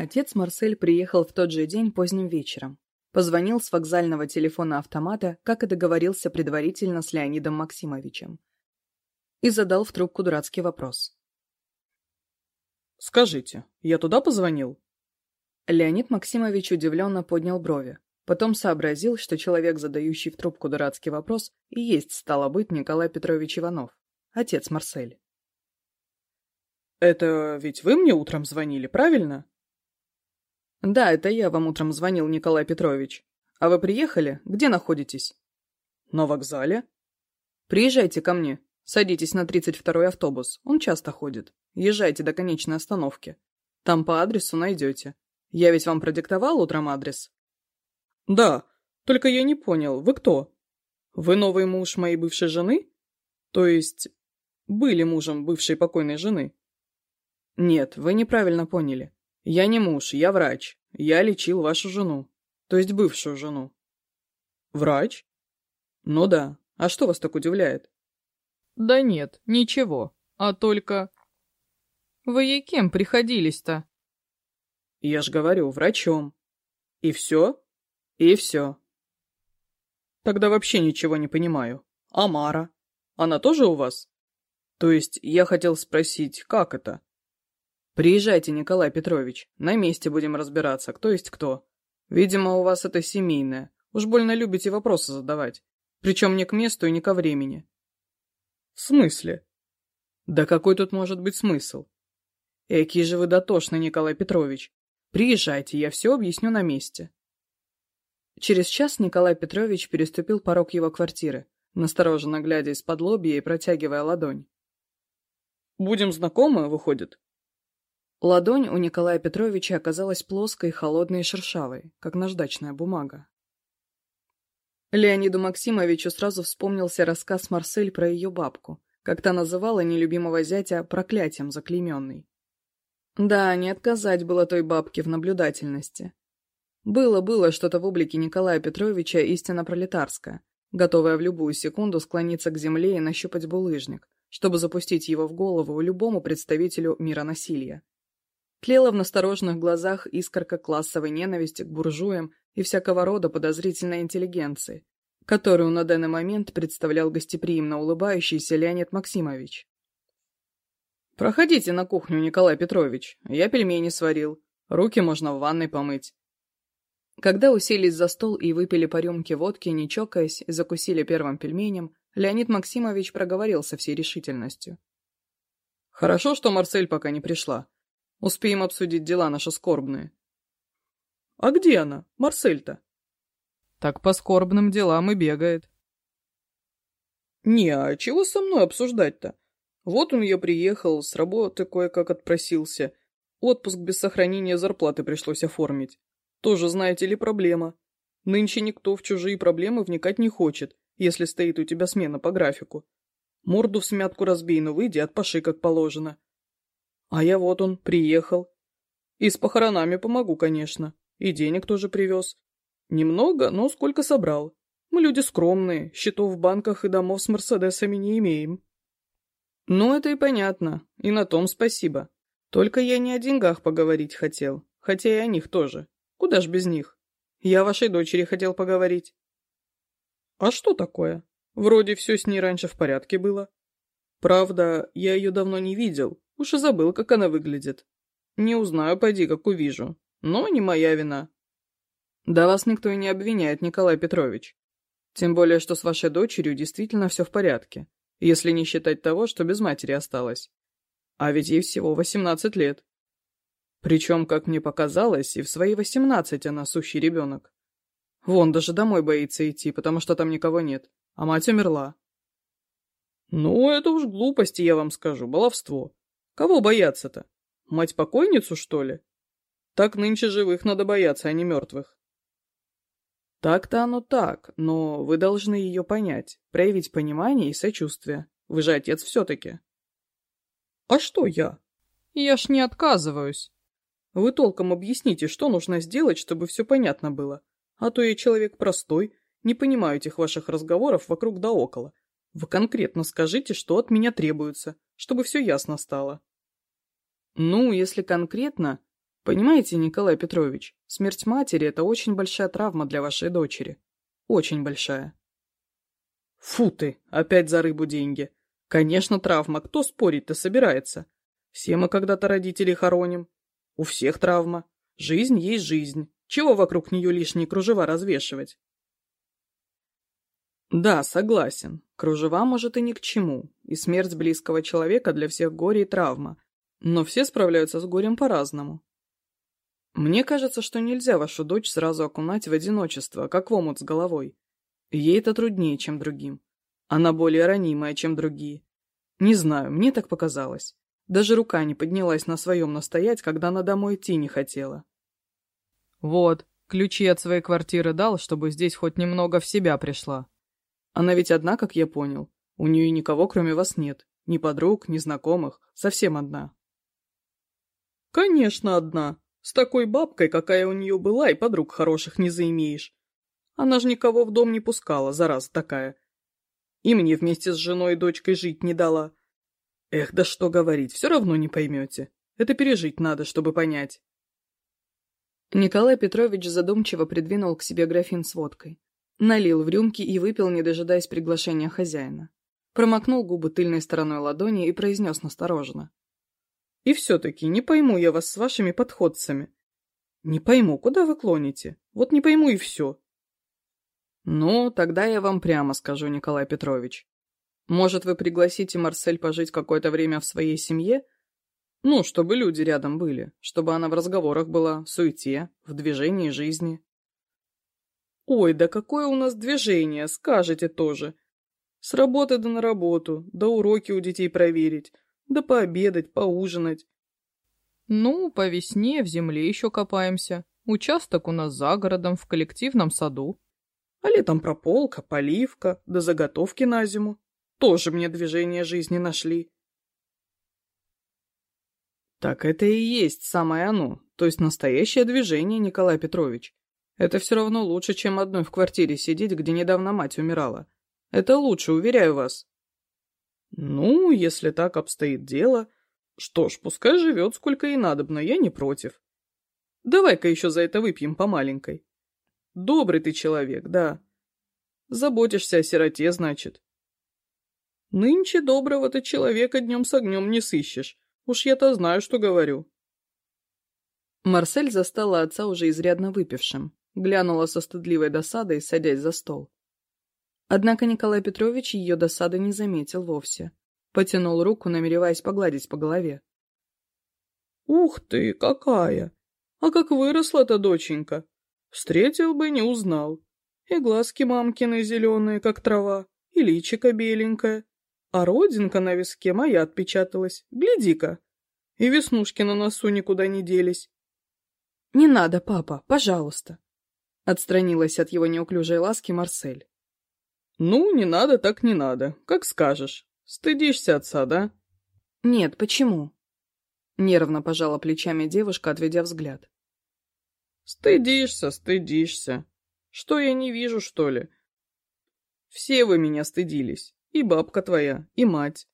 Отец Марсель приехал в тот же день поздним вечером. Позвонил с вокзального телефона автомата, как и договорился предварительно с Леонидом Максимовичем. И задал в трубку дурацкий вопрос. «Скажите, я туда позвонил?» Леонид Максимович удивленно поднял брови. Потом сообразил, что человек, задающий в трубку дурацкий вопрос, и есть, стало быть, Николай Петрович Иванов, отец Марсель. «Это ведь вы мне утром звонили, правильно?» Да, это я вам утром звонил, Николай Петрович. А вы приехали? Где находитесь? На вокзале. Приезжайте ко мне. Садитесь на 32-й автобус. Он часто ходит. Езжайте до конечной остановки. Там по адресу найдете. Я ведь вам продиктовал утром адрес? Да. Только я не понял, вы кто? Вы новый муж моей бывшей жены? То есть, были мужем бывшей покойной жены? Нет, вы неправильно поняли. Я не муж, я врач. Я лечил вашу жену. То есть бывшую жену». «Врач?» «Ну да. А что вас так удивляет?» «Да нет, ничего. А только...» «Вы ей кем приходились-то?» «Я ж говорю, врачом. И все?» И все. Тогда вообще ничего не Приезжайте, Николай Петрович, на месте будем разбираться, кто есть кто. Видимо, у вас это семейное. Уж больно любите вопросы задавать. Причем не к месту и не ко времени. В смысле? Да какой тут может быть смысл? Экий же вы дотошный, Николай Петрович. Приезжайте, я все объясню на месте. Через час Николай Петрович переступил порог его квартиры, настороженно глядя из-под лобья и протягивая ладонь. «Будем знакомы, выходит?» Ладонь у Николая Петровича оказалась плоской, холодной и шершавой, как наждачная бумага. Леониду Максимовичу сразу вспомнился рассказ Марсель про ее бабку, как та называла нелюбимого зятя проклятием заклейменный. Да, не отказать было той бабке в наблюдательности. Было-было что-то в облике Николая Петровича истинно пролетарское, готовое в любую секунду склониться к земле и нащупать булыжник, чтобы запустить его в голову любому представителю мира насилия. Тлела в настороженных глазах искорка классовой ненависти к буржуям и всякого рода подозрительной интеллигенции, которую на данный момент представлял гостеприимно улыбающийся Леонид Максимович. «Проходите на кухню, Николай Петрович. Я пельмени сварил. Руки можно в ванной помыть». Когда уселись за стол и выпили по рюмке водки, не чокаясь, закусили первым пельменем, Леонид Максимович проговорил со всей решительностью. «Хорошо, что Марсель пока не пришла. Успеем обсудить дела наши скорбные». «А где она, Марсель-то?» «Так по скорбным делам и бегает». «Не, а чего со мной обсуждать-то? Вот он я приехал, с работы кое-как отпросился. Отпуск без сохранения зарплаты пришлось оформить. Тоже, знаете ли, проблема. Нынче никто в чужие проблемы вникать не хочет, если стоит у тебя смена по графику. Морду в смятку разбей, но выйди от паши, как положено. А я вот он, приехал. И с похоронами помогу, конечно. И денег тоже привез. Немного, но сколько собрал. Мы люди скромные, счетов в банках и домов с Мерседесами не имеем. Ну, это и понятно. И на том спасибо. Только я не о деньгах поговорить хотел. Хотя и о них тоже. Куда ж без них? Я о вашей дочери хотел поговорить. А что такое? Вроде все с ней раньше в порядке было. Правда, я ее давно не видел, Уж и забыл, как она выглядит. Не узнаю, пойди, как увижу. Но не моя вина. Да вас никто и не обвиняет, Николай Петрович. Тем более, что с вашей дочерью действительно все в порядке, если не считать того, что без матери осталось. А ведь ей всего 18 лет. Причем, как мне показалось, и в свои 18 она сущий ребенок. Вон, даже домой боится идти, потому что там никого нет, а мать умерла. Ну, это уж глупости, я вам скажу, баловство. Кого бояться-то? Мать-покойницу, что ли? Так нынче живых надо бояться, а не мертвых. Так-то оно так, но вы должны ее понять, проявить понимание и сочувствие. Вы же отец все-таки. А что я? Я ж не отказываюсь. Вы толком объясните, что нужно сделать, чтобы все понятно было. А то я человек простой, не понимаю этих ваших разговоров вокруг да около. Вы конкретно скажите, что от меня требуется, чтобы все ясно стало. Ну, если конкретно... Понимаете, Николай Петрович, смерть матери – это очень большая травма для вашей дочери. Очень большая. Фу ты, опять за рыбу деньги. Конечно, травма, кто спорить-то собирается? Все мы когда-то родителей хороним. У всех травма. Жизнь есть жизнь. Чего вокруг нее лишние кружева развешивать? Да, согласен. Кружева, может, и ни к чему. И смерть близкого человека для всех горе и травма – Но все справляются с горем по-разному. Мне кажется, что нельзя вашу дочь сразу окунать в одиночество, как в омут с головой. Ей это труднее, чем другим. Она более ранимая, чем другие. Не знаю, мне так показалось. Даже рука не поднялась на своем настоять, когда она домой идти не хотела. Вот, ключи от своей квартиры дал, чтобы здесь хоть немного в себя пришла. Она ведь одна, как я понял. У нее никого, кроме вас, «Конечно, одна. С такой бабкой, какая у нее была, и подруг хороших не заимеешь. Она же никого в дом не пускала, зараза такая. И мне вместе с женой и дочкой жить не дала. Эх, да что говорить, все равно не поймете. Это пережить надо, чтобы понять». Николай Петрович задумчиво придвинул к себе графин с водкой. Налил в рюмки и выпил, не дожидаясь приглашения хозяина. Промокнул губы тыльной стороной ладони и произнес настороженно. И все-таки не пойму я вас с вашими подходцами. Не пойму, куда вы клоните? Вот не пойму и все. Ну, тогда я вам прямо скажу, Николай Петрович. Может, вы пригласите Марсель пожить какое-то время в своей семье? Ну, чтобы люди рядом были, чтобы она в разговорах была, в суете, в движении жизни. Ой, да какое у нас движение, скажете тоже. С работы да на работу, да уроки у детей проверить, да пообедать, поужинать. Ну, по весне в земле еще копаемся. Участок у нас за городом, в коллективном саду. А летом прополка, поливка, да заготовки на зиму. Тоже мне движение жизни нашли. Так это и есть самое оно, то есть настоящее движение, Николай Петрович. Это все равно лучше, чем одной в квартире сидеть, где недавно мать умирала. Это лучше, уверяю вас. Ну, если так обстоит дело... Что ж, пускай живет сколько и надобно, я не против. Давай-ка еще за это выпьем по маленькой. Добрый ты человек, да. Заботишься о сироте, значит. Нынче доброго то человека днем с огнем не сыщешь. Уж я-то знаю, что говорю. Марсель застала отца уже изрядно выпившим, глянула со стыдливой досадой, садясь за стол. Однако Николай Петрович ее досады не заметил вовсе. Потянул руку, намереваясь погладить по голове. «Ух ты, какая! А как выросла-то доченька! Встретил бы, не узнал. И глазки мамкины зеленые, как трава, и личико беленькое. А родинка на виске моя отпечаталась, гляди-ка! И веснушки на носу никуда не делись». «Не надо, папа, пожалуйста!» Отстранилась от его неуклюжей ласки Марсель. Ну, не надо, так не надо. Как скажешь. Стыдишься отца, да? Нет, почему? Нервно пожала плечами девушка, отведя взгляд. Стыдишься, стыдишься. Что я не вижу, что ли? Все вы меня стыдились. И бабка твоя, и мать.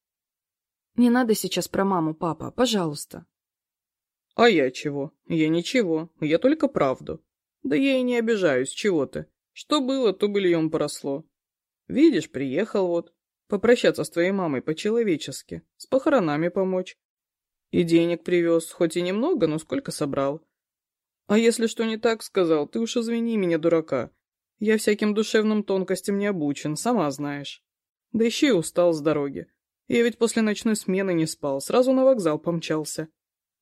Не надо сейчас про маму, папа, пожалуйста. А я чего? Я ничего. Я только правду. Да я и не обижаюсь, чего ты. Что было, то бельем поросло. Видишь, приехал вот. Попрощаться с твоей мамой по-человечески, с похоронами помочь. И денег привез, хоть и немного, но сколько собрал. А если что не так сказал, ты уж извини меня, дурака. Я всяким душевным тонкостям не обучен, сама знаешь. Да еще и устал с дороги. Я ведь после ночной смены не спал, сразу на вокзал помчался.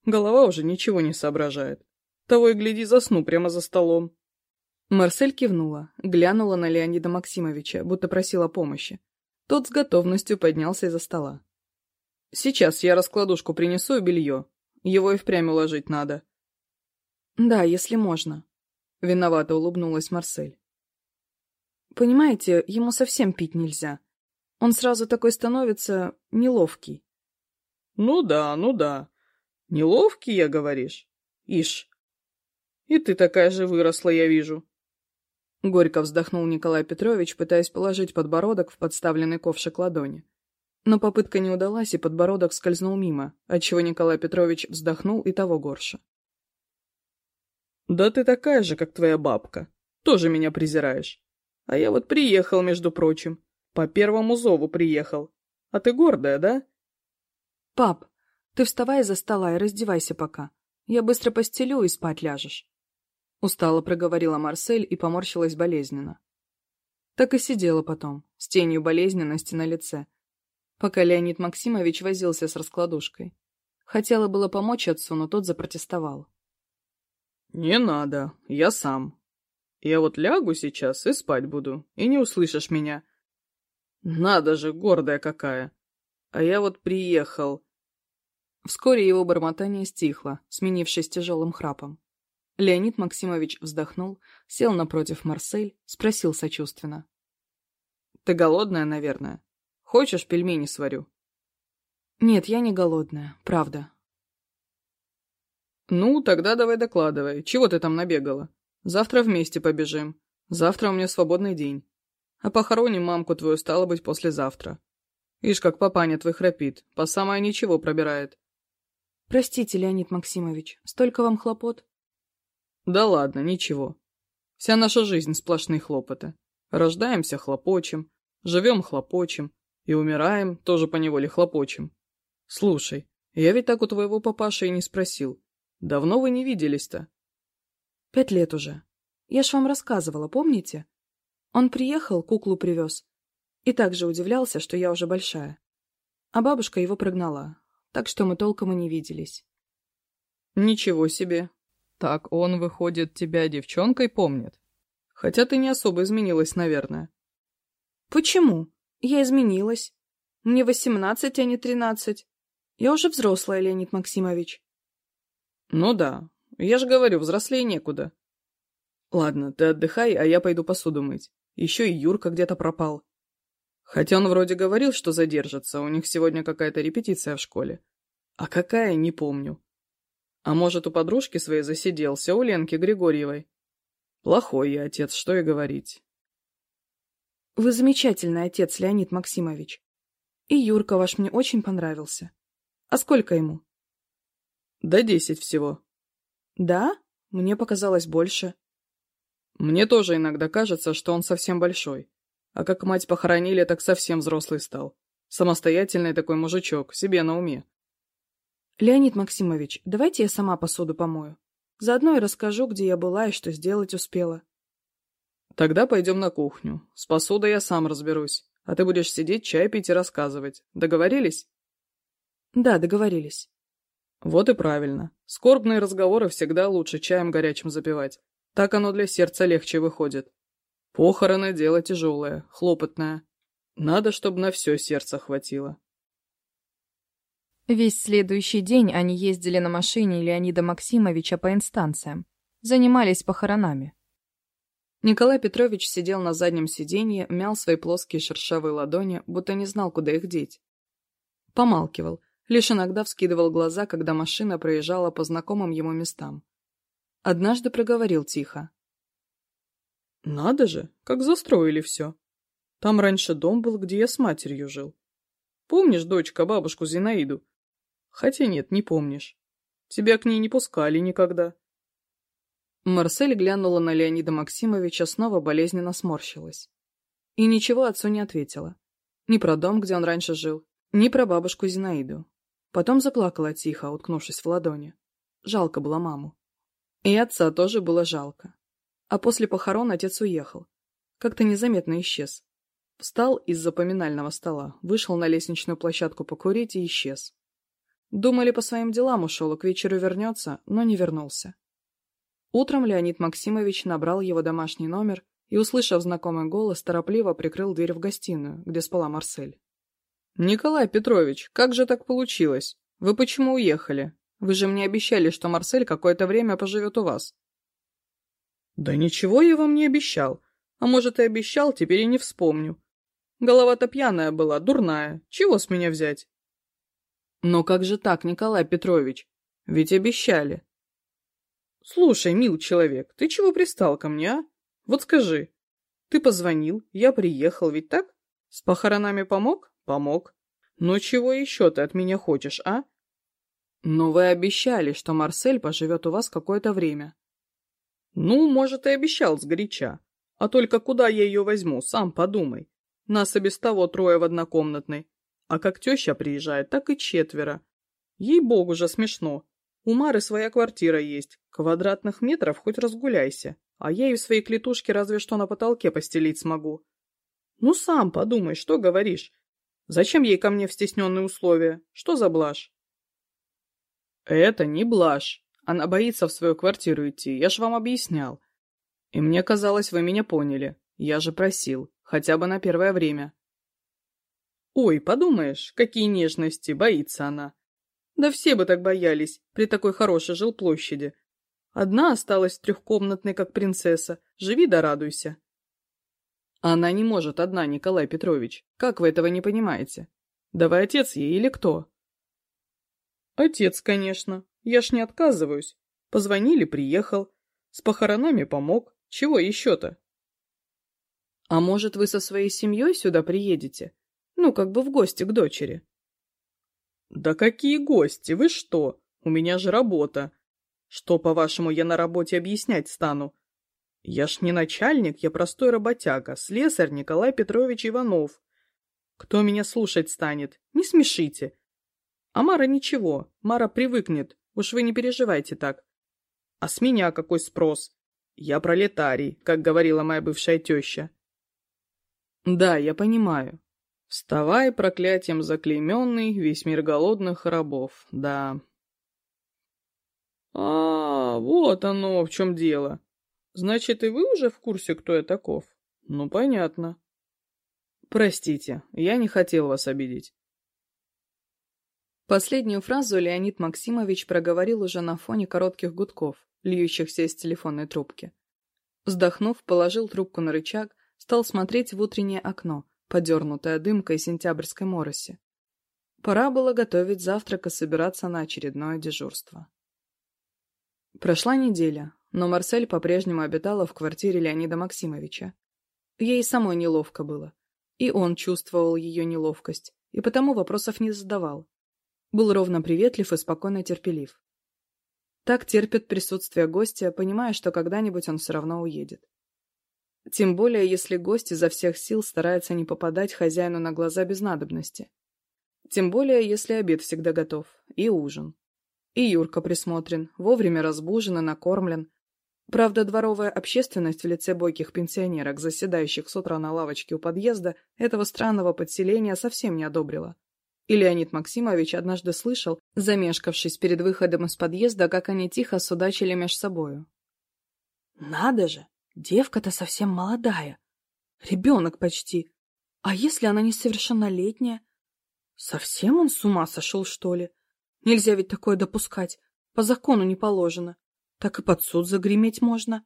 Голова уже ничего не соображает. Того и гляди, засну прямо за столом. Марсель кивнула, глянула на Леонида Максимовича, будто просила помощи. Тот с готовностью поднялся из-за стола. «Сейчас я раскладушку принесу и белье. Его и впрямь уложить надо». «Да, если можно», — виновато улыбнулась Марсель. «Понимаете, ему совсем пить нельзя. Он сразу такой становится неловкий». «Ну да, ну да. Неловкий, я говоришь? Ишь. И ты такая же выросла, я вижу. Горько вздохнул Николай Петрович, пытаясь положить подбородок в подставленный ковшик ладони. Но попытка не удалась, и подбородок скользнул мимо, отчего Николай Петрович вздохнул и того горше. Да ты такая же, как твоя бабка. Тоже меня презираешь. А я вот приехал, между прочим. По первому зову приехал. А ты гордая, да? Пап, ты вставай из-за стола и раздевайся пока. Я быстро постелю и спать ляжешь. Устало проговорила Марсель и поморщилась болезненно. Так и сидела потом, с тенью болезненности на лице, пока Леонид Максимович возился с раскладушкой. Хотела было помочь отцу, но тот запротестовал. «Не надо, я сам. Я вот лягу сейчас и спать буду, и не услышишь меня. Надо Леонид Максимович вздохнул, сел напротив Марсель, спросил сочувственно. «Ты голодная, наверное? Хочешь, пельмени сварю?» «Нет, я не голодная, правда». «Ну, тогда давай докладывай. Чего ты там набегала? Завтра вместе побежим. Завтра у меня свободный день. А похороним мамку твою, стало быть, послезавтра. Ишь, как папаня твой храпит, по самое ничего пробирает». «Простите, Леонид Максимович, столько вам хлопот?» Да ладно, ничего. Вся наша жизнь сплошные хлопоты. Рождаемся хлопочем, живем хлопочем, и умираем тоже поневоле хлопочем. Слушай, я ведь так у твоего папаши и не спросил. Давно вы не виделись-то? Пять лет уже. Я ж вам рассказывала, помните? Он приехал, куклу привез. И также удивлялся, что я уже большая. А бабушка его прогнала, так что мы толком и не виделись. Ничего себе, Так он, выходит, тебя девчонкой помнит? Хотя ты не особо изменилась, наверное. Почему? Я изменилась. Мне восемнадцать, а не тринадцать. Я уже взрослая, Леонид Максимович. Ну да. Я же говорю, взрослее некуда. Ладно, ты отдыхай, а я пойду посуду мыть. Еще и Юрка где-то пропал. Хотя он вроде говорил, что задержится, у них сегодня какая-то репетиция в школе. А какая, не помню. А может, у подружки своей засиделся, у Ленки Григорьевой? Плохой я отец, что и говорить. Вы замечательный отец, Леонид Максимович. И Юрка ваш мне очень понравился. А сколько ему? Да десять всего. Да? Мне показалось больше. Мне тоже иногда кажется, что он совсем большой. А как мать похоронили, так совсем взрослый стал. Самостоятельный такой мужичок, себе на уме. «Леонид Максимович, давайте я сама посуду помою. Заодно и расскажу, где я была и что сделать успела». «Тогда пойдем на кухню. С посудой я сам разберусь. А ты будешь сидеть, чай пить и рассказывать. Договорились?» «Да, договорились». «Вот и правильно. Скорбные разговоры всегда лучше чаем горячим запивать. Так оно для сердца легче выходит. Похороны — дело тяжелое, хлопотное. Надо, чтобы на все сердце хватило». Весь следующий день они ездили на машине Леонида Максимовича по инстанциям, занимались похоронами. Николай Петрович сидел на заднем сиденье, мял свои плоские шершавые ладони, будто не знал, куда их деть. Помалкивал, лишь иногда вскидывал глаза, когда машина проезжала по знакомым ему местам. Однажды проговорил тихо. «Надо же, как застроили все. Там раньше дом был, где я с матерью жил. Помнишь, дочка, бабушку Зинаиду? Хотя нет, не помнишь. Тебя к ней не пускали никогда. Марсель глянула на Леонида Максимовича, снова болезненно сморщилась. И ничего отцу не ответила. Ни про дом, где он раньше жил, ни про бабушку Зинаиду. Потом заплакала тихо, уткнувшись в ладони. Жалко было маму. И отца тоже было жалко. А после похорон отец уехал. Как-то незаметно исчез. Встал из запоминального стола, вышел на лестничную площадку покурить и исчез. Думали, по своим делам ушел, к вечеру вернется, но не вернулся. Утром Леонид Максимович набрал его домашний номер и, услышав знакомый голос, торопливо прикрыл дверь в гостиную, где спала Марсель. «Николай Петрович, как же так получилось? Вы почему уехали? Вы же мне обещали, что Марсель какое-то время поживет у вас». «Да ничего я вам не обещал. А может, и обещал, теперь и не вспомню. Голова-то пьяная была, дурная. Чего с меня взять?» Но как же так, Николай Петрович? Ведь обещали. Слушай, мил человек, ты чего пристал ко мне, а? Вот скажи. Ты позвонил, я приехал, ведь так? С похоронами помог? Помог. Но чего еще ты от меня хочешь, а? Но вы обещали, что Марсель поживет у вас какое-то время. Ну, может, и обещал сгоряча. А только куда я ее возьму, сам подумай. Нас и без того трое в однокомнатной. А как теща приезжает, так и четверо. Ей-богу же смешно. У Мары своя квартира есть, квадратных метров хоть разгуляйся, а я и в своей клетушке разве что на потолке постелить смогу. Ну сам подумай, что говоришь? Зачем ей ко мне в стесненные условия? Что за блажь? Это не блажь. Она боится в свою квартиру идти, я ж вам объяснял. И мне казалось, вы меня поняли. Я же просил, хотя бы на первое время. Ой, подумаешь, какие нежности, боится она. Да все бы так боялись при такой хорошей жилплощади. Одна осталась трехкомнатной, как принцесса. Живи да радуйся. Она не может одна, Николай Петрович. Как вы этого не понимаете? Давай отец ей или кто? Отец, конечно. Я ж не отказываюсь. Позвонили, приехал. С похоронами помог. Чего еще-то? А может, вы со своей семьей сюда приедете? Ну, как бы в гости к дочери. Да какие гости? Вы что? У меня же работа. Что, по-вашему, я на работе объяснять стану? Я ж не начальник, я простой работяга, слесарь Николай Петрович Иванов. Кто меня слушать станет? Не смешите. А Мара ничего, Мара привыкнет, уж вы не переживайте так. А с меня какой спрос? Я пролетарий, как говорила моя бывшая теща. Да, я понимаю, Вставай, проклятием заклейменный, весь мир голодных рабов, да. А, вот оно, в чем дело. Значит, и вы уже в курсе, кто я таков? Ну, понятно. Простите, я не хотел вас обидеть. Последнюю фразу Леонид Максимович проговорил уже на фоне коротких гудков, льющихся из телефонной трубки. Вздохнув, положил трубку на рычаг, стал смотреть в утреннее окно — подернутое дымкой сентябрьской мороси. Пора было готовить завтрак и собираться на очередное дежурство. Прошла неделя, но Марсель по-прежнему обитала в квартире Леонида Максимовича. Ей самой неловко было. И он чувствовал ее неловкость, и потому вопросов не задавал. Был ровно приветлив и спокойно терпелив. Так терпит присутствие гостя, понимая, что когда-нибудь он все равно уедет. Тем более, если гость изо всех сил старается не попадать хозяину на глаза без надобности. Тем более, если обед всегда готов. И ужин. И Юрка присмотрен, вовремя разбужен и накормлен. Правда, дворовая общественность в лице бойких пенсионерок, заседающих с утра на лавочке у подъезда, этого странного подселения совсем не одобрила. И Леонид Максимович однажды слышал, замешкавшись перед выходом из подъезда, как они тихо судачили меж собою. «Надо же! Девка-то совсем молодая. Ребенок почти. А если она несовершеннолетняя? Совсем он с ума сошел, что ли? Нельзя ведь такое допускать. По закону не положено так и под суд загреметь можно.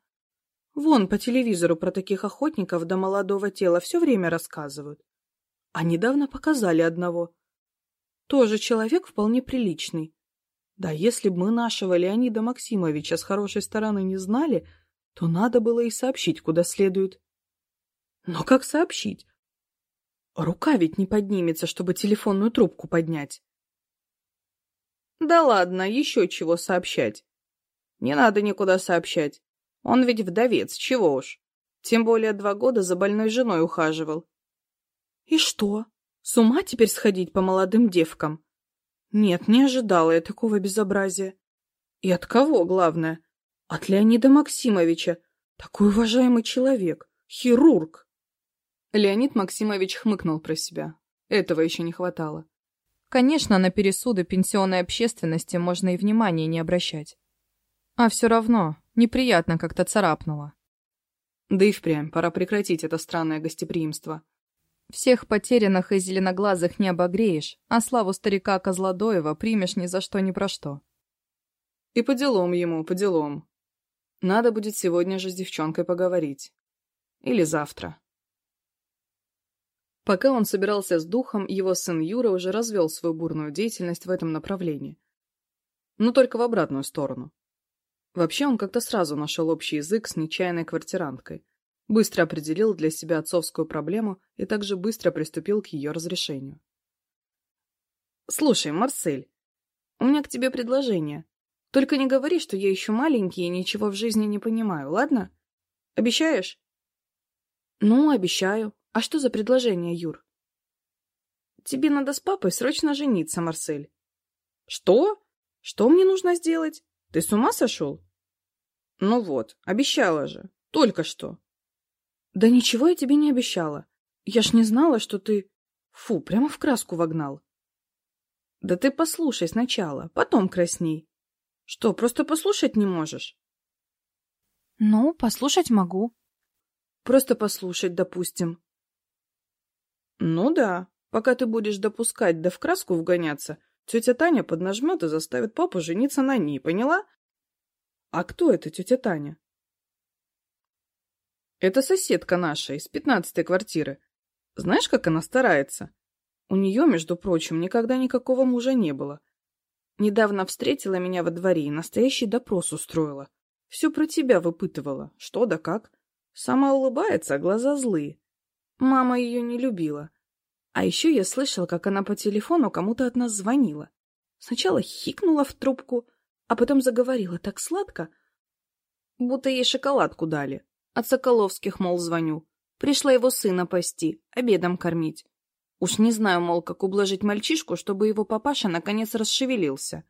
Вон по телевизору про таких охотников до молодого тела все время рассказывают. А недавно показали одного. Тоже человек вполне приличный. Да если бы мы нашего Леонида Максимовича с хорошей стороны не знали, то надо было и сообщить куда следует. Но как сообщить? Рука ведь не поднимется, чтобы телефонную трубку поднять. Да ладно, еще чего сообщать. Не надо никуда сообщать. Он ведь вдовец, чего уж. Тем более два года за больной женой ухаживал. И что? С ума теперь сходить по молодым девкам? Нет, не ожидала я такого безобразия. И от кого, главное? От Леонида Максимовича. Такой уважаемый человек. Хирург. Леонид Максимович хмыкнул про себя. Этого еще не хватало. Конечно, на пересуды пенсионной общественности можно и внимания не обращать. А все равно, неприятно как-то царапнуло. Да и впрямь, пора прекратить это странное гостеприимство. Всех потерянных и зеленоглазых не обогреешь, а славу старика Козлодоева примешь ни за что ни про что. И по делам ему, по делам. Надо будет сегодня же с девчонкой поговорить. Или завтра. Пока он собирался с духом, его сын Юра уже развел свою бурную деятельность в этом направлении. Но только в обратную сторону. Вообще он как-то сразу нашел общий язык с нечаянной квартиранткой, быстро определил для себя отцовскую проблему и также быстро приступил к ее разрешению. «Слушай, Марсель, у меня к тебе предложение», Только не говори, что я еще маленький и ничего в жизни не понимаю, ладно? Обещаешь? Ну, обещаю. А что за предложение, Юр? Тебе надо с папой срочно жениться, Марсель. Что? Что мне нужно сделать? Ты с ума сошел? Ну вот, обещала же. Только что. Да ничего я тебе не обещала. Я ж не знала, что ты... Фу, прямо в краску вогнал. Да ты послушай сначала, потом красней. Что, просто послушать не можешь? Ну, послушать могу. Просто послушать, допустим. Ну да, пока ты будешь допускать да в краску вгоняться, тетя Таня поднажмет и заставит папу жениться на ней, поняла? А кто это тетя Таня? Это соседка наша из пятнадцатой квартиры. Знаешь, как она старается? У Недавно встретила меня во дворе и настоящий допрос устроила. Все про тебя выпытывала. Что да как. Сама улыбается, а глаза злые. Мама ее не любила. А еще я слышала, как она по телефону кому-то от нас звонила. Сначала хикнула в трубку, а потом заговорила так сладко, будто ей шоколадку дали. От Соколовских, мол, звоню. Пришла его сына пасти, обедом кормить. Уж не знаю, мол, как ублажить мальчишку, чтобы его папаша наконец расшевелился.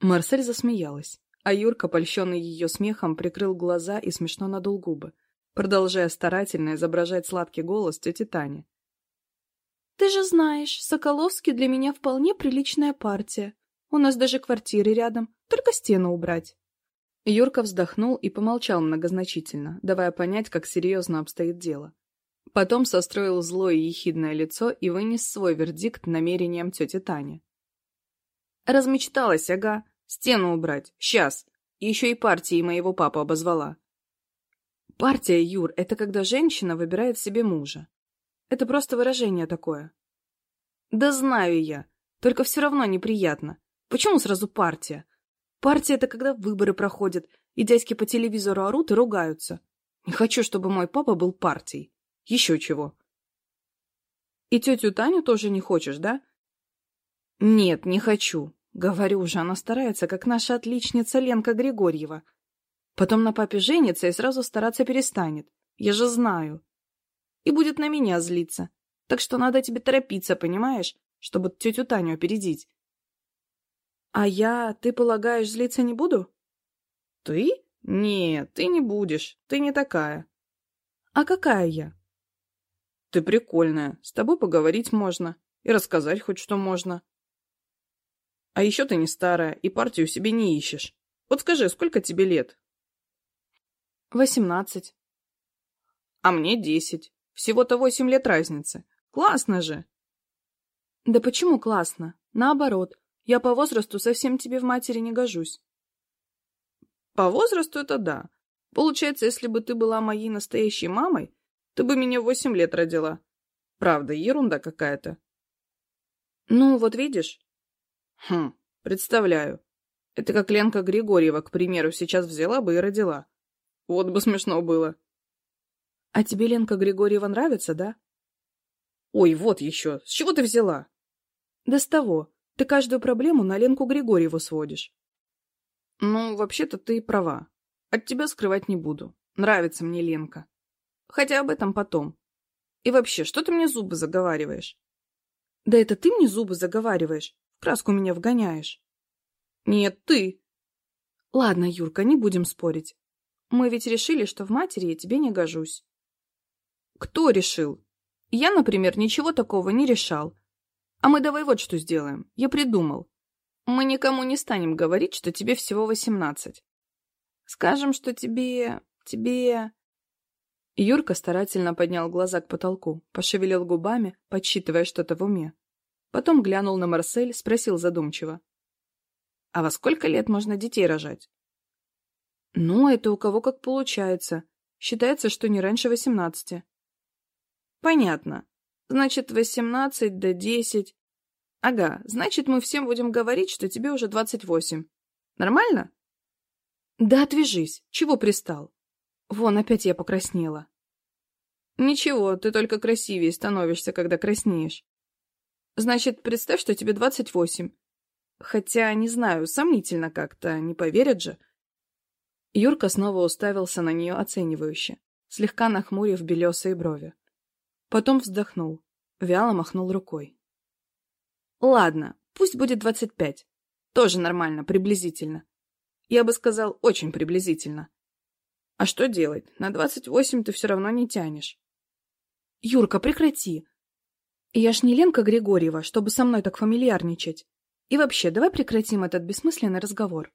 Марсель засмеялась, а Юрка, польщенный ее смехом, прикрыл глаза и смешно надул губы, продолжая старательно изображать сладкий голос тети Тани. «Ты же знаешь, Соколовский для меня вполне приличная партия. У нас даже квартиры рядом, только стену убрать». Юрка вздохнул и помолчал многозначительно, давая понять, как серьезно обстоит дело. Потом состроил злое и ехидное лицо и вынес свой вердикт намерением тети Тани. «Размечталась, ага. Стену убрать. Сейчас. Еще и партией моего папу обозвала». «Партия, Юр, это когда женщина выбирает себе мужа. Это просто выражение такое». «Да знаю я. Только все равно неприятно. Почему сразу партия? Партия — это когда выборы проходят, и дядьки по телевизору орут и ругаются. Не хочу, чтобы мой папа был партией. Еще чего. И тетю Таню тоже не хочешь, да? Нет, не хочу. Говорю же, она старается, как наша отличница Ленка Григорьева. Потом на папе женится и сразу стараться перестанет. Я же знаю. И будет на меня злиться. Так что надо тебе торопиться, понимаешь, чтобы тетю Таню опередить. А я, ты полагаешь, злиться не буду? Ты? Нет, ты не будешь. Ты не такая. А какая я? Ты прикольная. С тобой поговорить можно. И рассказать хоть что можно. А еще ты не старая, и партию себе не ищешь. Вот скажи, сколько тебе лет? Восемнадцать. А мне десять. Всего-то восемь лет разницы. Классно же! Да почему классно? Наоборот, я по возрасту совсем тебе в матери не гожусь. По возрасту это да. Получается, если бы ты была моей настоящей мамой, ты бы меня восемь лет родила. Правда, ерунда какая-то. Ну, вот видишь? Хм, представляю. Это как Ленка Григорьева, к примеру, сейчас взяла бы и родила. Вот бы смешно было. А тебе Ленка Григорьева нравится, да? Ой, вот еще. С чего ты взяла? Да с того. Ты каждую проблему на Ленку Григорьеву сводишь. Ну, вообще-то ты права. От тебя скрывать не буду. Нравится мне Ленка хотя об этом потом. И вообще, что ты мне зубы заговариваешь? Да это ты мне зубы заговариваешь, краску меня вгоняешь. Нет, ты. Ладно, Юрка, не будем спорить. Мы ведь решили, что в матери я тебе не гожусь. Кто решил? Я, например, ничего такого не решал. А мы давай вот что сделаем. Я придумал. Мы никому не станем говорить, что тебе всего восемнадцать. Скажем, что тебе... тебе... Юрка старательно поднял глаза к потолку, пошевелил губами, подсчитывая что-то в уме. Потом глянул на Марсель, спросил задумчиво. «А во сколько лет можно детей рожать?» «Ну, это у кого как получается. Считается, что не раньше восемнадцати». «Понятно. Значит, восемнадцать до десять. Ага, значит, мы всем будем говорить, что тебе уже двадцать восемь. Нормально?» «Да отвяжись. Чего пристал?» Вон, опять я покраснела. «Ничего, ты только красивее становишься, когда краснеешь. Значит, представь, что тебе двадцать восемь. Хотя, не знаю, сомнительно как-то, не поверят же». Юрка снова уставился на нее оценивающе, слегка нахмурив белесые брови. Потом вздохнул, вяло махнул рукой. «Ладно, пусть будет двадцать пять. Тоже нормально, приблизительно. Я бы сказал, очень приблизительно. А что делать? На двадцать восемь ты все равно не тянешь. Юрка, прекрати!» «Я ж не Ленка Григорьева, чтобы со мной так фамильярничать. И вообще, давай прекратим этот бессмысленный разговор».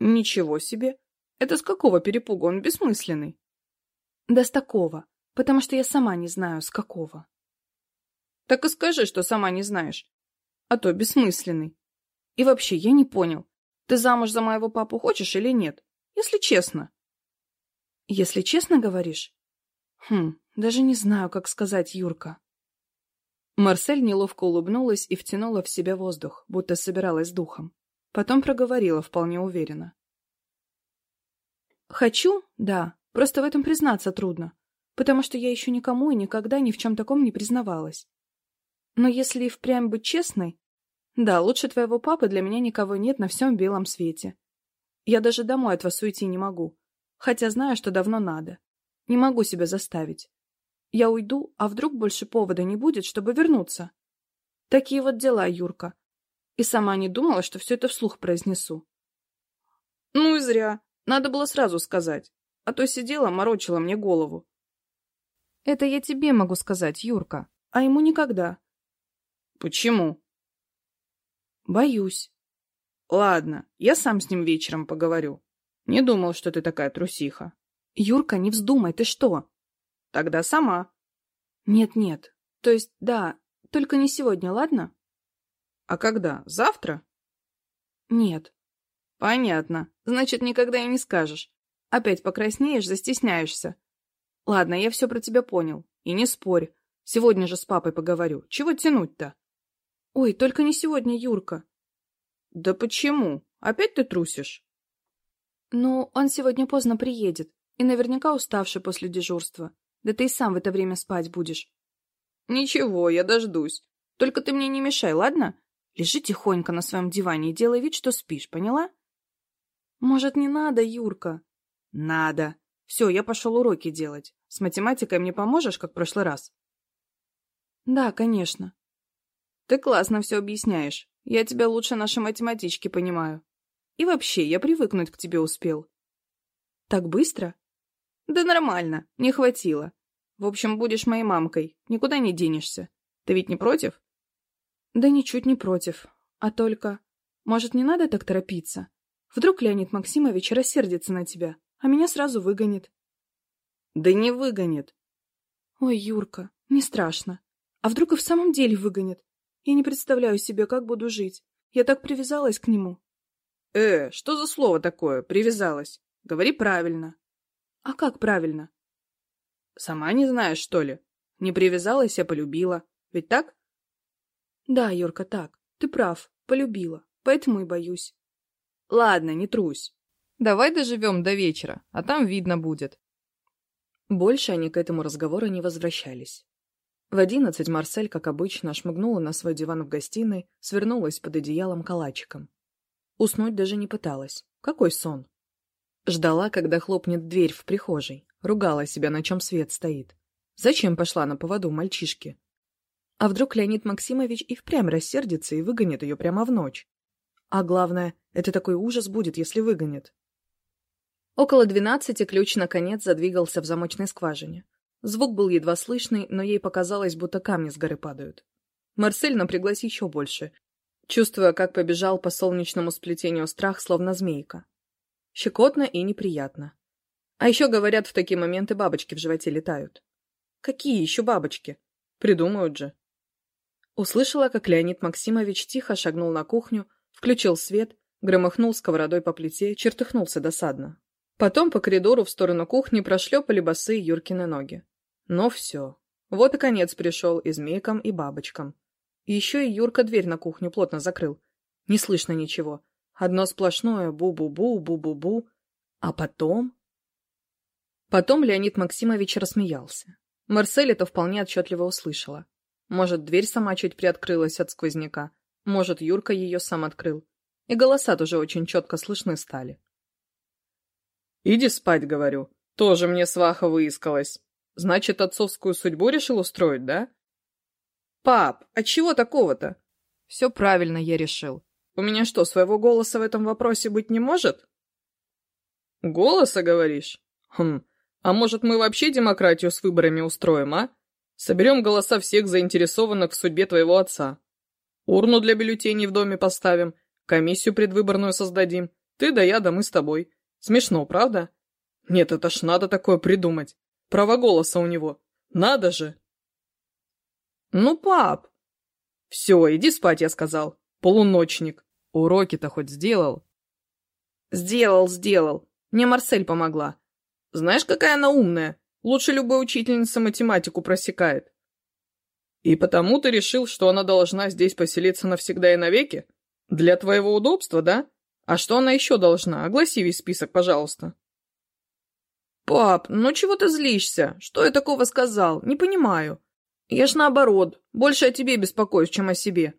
«Ничего себе! Это с какого перепуга он бессмысленный?» «Да с такого, потому что я сама не знаю, с какого». «Так и скажи, что сама не знаешь, а то бессмысленный. И вообще, я не понял, ты замуж за моего папу хочешь или нет, если честно?» «Если честно, говоришь?» «Хм, даже не знаю, как сказать, Юрка. Марсель неловко улыбнулась и втянула в себя воздух, будто собиралась духом. Потом проговорила вполне уверенно. «Хочу? Да. Просто в этом признаться трудно, потому что я еще никому и никогда ни в чем таком не признавалась. Но если и впрямь быть честной, да, лучше твоего папы для меня никого нет на всем белом свете. Я даже домой от вас уйти не могу, хотя знаю, что давно надо. Не могу себя заставить. Я уйду, а вдруг больше повода не будет, чтобы вернуться? Такие вот дела, Юрка. И сама не думала, что все это вслух произнесу. Ну и зря. Надо было сразу сказать. А то сидела, морочила мне голову. Это я тебе могу сказать, Юрка. А ему никогда. Почему? Боюсь. Ладно, я сам с ним вечером поговорю. Не думал, что ты такая трусиха. Юрка, не вздумай, ты что? Тогда сама. Нет-нет. То есть, да, только не сегодня, ладно? А когда? Завтра? Нет. Понятно. Значит, никогда и не скажешь. Опять покраснеешь, застесняешься. Ладно, я все про тебя понял. И не спорь. Сегодня же с папой поговорю. Чего тянуть-то? Ой, только не сегодня, Юрка. Да почему? Опять ты трусишь? Ну, он сегодня поздно приедет. И наверняка уставший после дежурства. Да ты и сам в это время спать будешь. Ничего, я дождусь. Только ты мне не мешай, ладно? Лежи тихонько на своем диване и делай вид, что спишь, поняла? Может, не надо, Юрка? Надо. Все, я пошел уроки делать. С математикой мне поможешь, как в прошлый раз? Да, конечно. Ты классно все объясняешь. Я тебя лучше нашей математички понимаю. И вообще, я привыкнуть к тебе успел. Так быстро? Да нормально, не хватило. В общем, будешь моей мамкой, никуда не денешься. Ты ведь не против? Да ничуть не против. А только... Может, не надо так торопиться? Вдруг Леонид Максимович рассердится на тебя, а меня сразу выгонит. Да не выгонит. Ой, Юрка, не страшно. А вдруг и в самом Сама не знаешь, что ли? Не привязалась, а полюбила. Ведь так? Да, Юрка, так. Ты прав, полюбила. Поэтому и боюсь. Ладно, не трусь. Давай доживем до вечера, а там видно будет. Больше они к этому разговору не возвращались. В одиннадцать Марсель, как обычно, шмыгнула на свой диван в гостиной, свернулась под одеялом калачиком. Уснуть даже не пыталась. Какой сон? Ждала, когда хлопнет дверь в прихожей. Ругала себя, на чем свет стоит. Зачем пошла на поводу мальчишки? А вдруг Леонид Максимович и впрямь рассердится и выгонит ее прямо в ночь? А главное, это такой ужас будет, если выгонит. Около двенадцати ключ, наконец, задвигался в замочной скважине. Звук был едва слышный, но ей показалось, будто камни с горы падают. Марсель напряглась еще больше, чувствуя, как побежал по солнечному сплетению страх, словно змейка. Щекотно и неприятно. А еще говорят в такие моменты бабочки в животе летают. Какие еще бабочки? Придумают же. Услышала, как Леонид Максимович тихо шагнул на кухню, включил свет, громыхнул сковородой по плите, чертыхнулся досадно. Потом по коридору в сторону кухни прошлепали босые Юркины ноги. Но все. Вот и конец пришел и змейкам, и бабочкам. И еще и Юрка дверь на кухню плотно закрыл. Не слышно ничего. Одно сплошное бу-бу-бу, бу-бу-бу. А потом... Потом Леонид Максимович рассмеялся. это вполне отчетливо услышала. Может, дверь сама чуть приоткрылась от сквозняка, может, Юрка ее сам открыл. И голоса тоже очень четко слышны стали. «Иди спать, — говорю. Тоже мне сваха выискалась. Значит, отцовскую судьбу решил устроить, да?» «Пап, а чего такого-то?» «Все правильно я решил. У меня что, своего голоса в этом вопросе быть не может?» «Голоса, говоришь? Хм, а может, мы вообще демократию с выборами устроим, а? Соберем голоса всех заинтересованных в судьбе твоего отца. Урну для бюллетеней в доме поставим, комиссию предвыборную создадим. Ты да я, да мы с тобой. Смешно, правда? Нет, это ж надо такое придумать. Право голоса у него. Надо же! Ну, пап! Все, иди спать, я сказал. Полуночник. Уроки-то хоть сделал? Сделал, сделал. Мне Марсель помогла. Знаешь, какая она умная? Лучше любой учительница математику просекает. И потому ты решил, что она должна здесь поселиться навсегда и навеки? Для твоего удобства, да? А что она еще должна? Огласи весь список, пожалуйста. Пап, ну чего ты злишься? Что я такого сказал? Не понимаю. Я ж наоборот, больше о тебе беспокоюсь, чем о себе.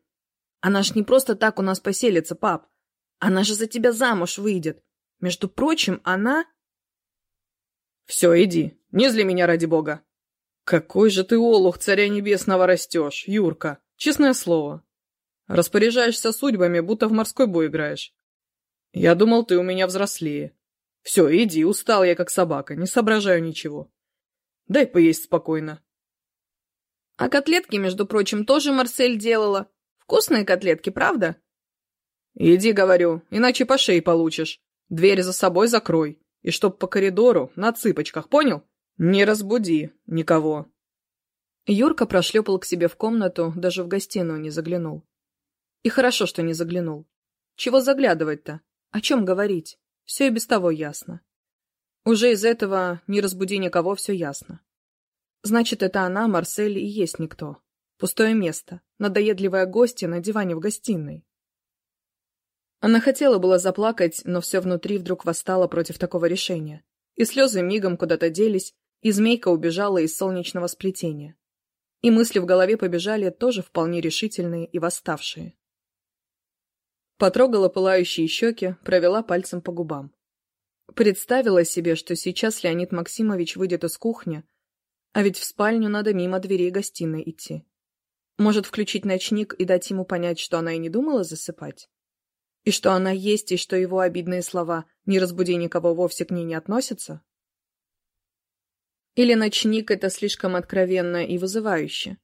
Она ж не просто так у нас поселится, пап. Она же за тебя замуж выйдет. Между прочим, она Все, иди, не зли меня ради бога. Какой же ты олух царя небесного растешь, Юрка, честное слово. Распоряжаешься судьбами, будто в морской бой играешь. Я думал, ты у меня взрослее. Все, иди, устал я как собака, не соображаю ничего. Дай поесть спокойно. А котлетки, между прочим, тоже Марсель делала. Вкусные котлетки, правда? Иди, говорю, иначе по шее получишь. Дверь за собой закрой. и чтоб по коридору на цыпочках, понял? Не разбуди никого». Юрка прошлепал к себе в комнату, даже в гостиную не заглянул. И хорошо, что не заглянул. Чего заглядывать-то? О чем говорить? Все и без того ясно. Уже из этого «не разбуди никого» все ясно. Значит, это она, Марсель, и есть никто. Пустое место, надоедливая гостья на диване в гостиной. Она хотела было заплакать, но все внутри вдруг восстало против такого решения. И слезы мигом куда-то делись, и змейка убежала из солнечного сплетения. И мысли в голове побежали тоже вполне решительные и восставшие. Потрогала пылающие щеки, провела пальцем по губам. Представила себе, что сейчас Леонид Максимович выйдет из кухни, а ведь в спальню надо мимо дверей гостиной идти. Может, включить ночник и дать ему понять, что она и не думала засыпать? И что она есть, и что его обидные слова «не разбуди никого» вовсе к ней не относятся? Или ночник — это слишком откровенно и вызывающе?